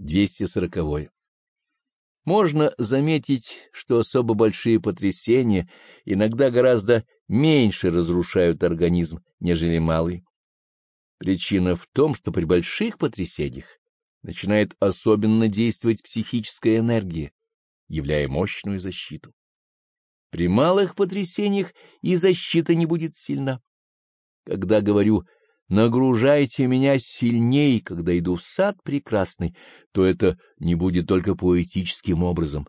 240. Можно заметить, что особо большие потрясения иногда гораздо меньше разрушают организм, нежели малые. Причина в том, что при больших потрясениях начинает особенно действовать психическая энергия, являя мощную защиту. При малых потрясениях и защита не будет сильна. Когда говорю нагружайте меня сильней, когда иду в сад прекрасный, то это не будет только поэтическим образом,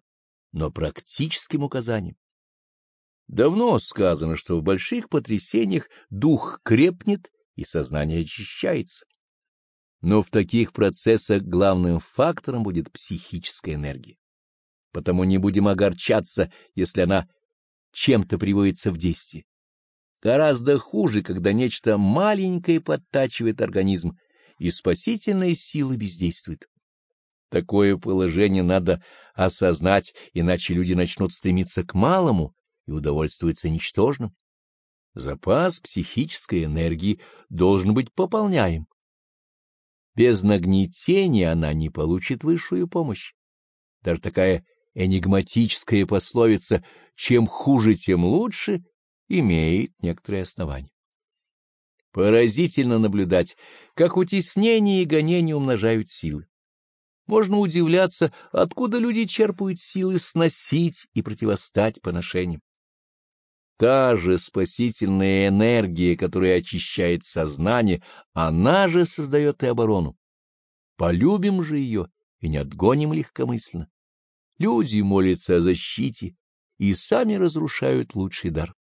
но практическим указанием. Давно сказано, что в больших потрясениях дух крепнет и сознание очищается. Но в таких процессах главным фактором будет психическая энергия. Потому не будем огорчаться, если она чем-то приводится в действие. Гораздо хуже, когда нечто маленькое подтачивает организм, и спасительная сила бездействует. Такое положение надо осознать, иначе люди начнут стремиться к малому и удовольствуются ничтожным. Запас психической энергии должен быть пополняем. Без нагнетения она не получит высшую помощь. Даже такая энигматическая пословица «чем хуже, тем лучше» имеет некоторые основания. Поразительно наблюдать, как утеснение и гонение умножают силы. Можно удивляться, откуда люди черпают силы сносить и противостать поношениям. Та же спасительная энергия, которая очищает сознание, она же создает и оборону. Полюбим же ее и не отгоним легкомысленно. Люди молятся о защите и сами разрушают лучший дар.